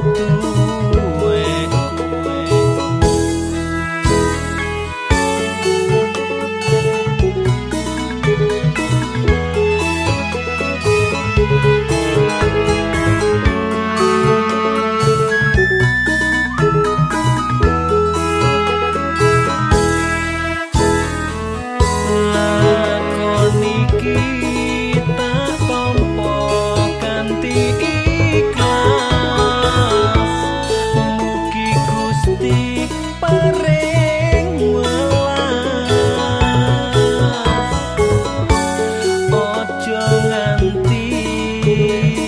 あ。nanti